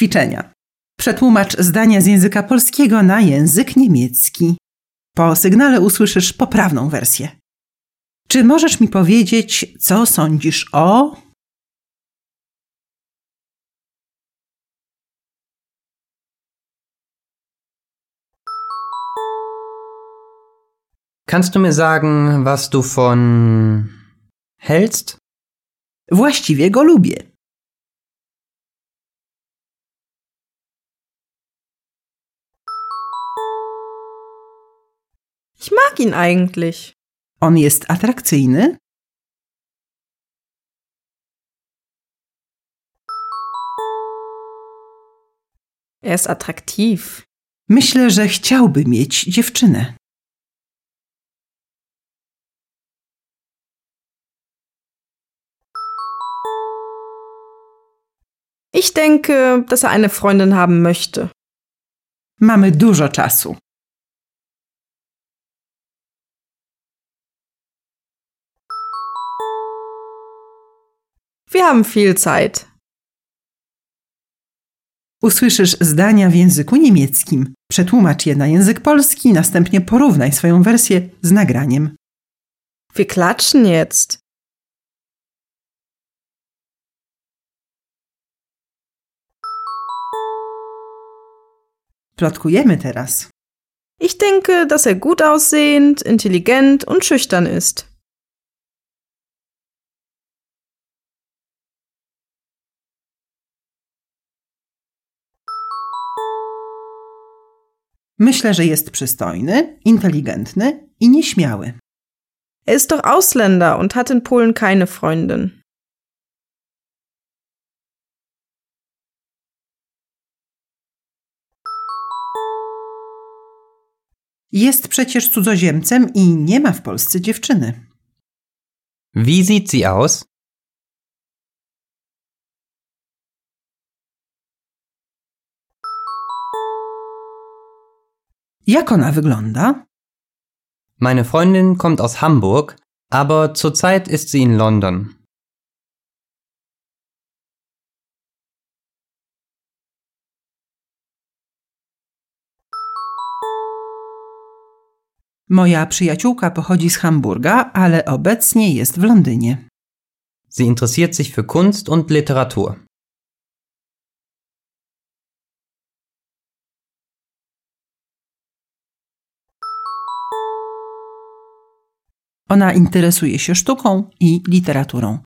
Ćwiczenia. Przetłumacz zdania z języka polskiego na język niemiecki. Po sygnale usłyszysz poprawną wersję. Czy możesz mi powiedzieć, co sądzisz o? Kannst du mir sagen, was du von hältst? Właściwie go lubię. Mag ihn eigentlich. On jest atrakcyjny? Er ist attraktiv. Myślę, że chciałby mieć dziewczynę. Ich denke, dass er eine Freundin haben möchte. Mamy dużo czasu. Wir haben viel Zeit. Usłyszysz zdania w języku niemieckim. Przetłumacz je na język polski, następnie porównaj swoją wersję z nagraniem. Wir klatschen jetzt. Plotkujemy teraz. Ich denke, dass er gut aussehend, intelligent und schüchtern ist. Myślę, że jest przystojny, inteligentny i nieśmiały. Er ist doch Ausländer und hat in Polen keine Freundin. Jest przecież cudzoziemcem i nie ma w Polsce dziewczyny. Wie sieht sie aus? Jak ona wygląda? Meine Freundin kommt aus Hamburg, aber zurzeit ist sie in London. Moja przyjaciółka pochodzi z Hamburga, ale obecnie jest w Londynie. Sie interessiert sich für Kunst und Literatur. Ona interesuje się sztuką i literaturą.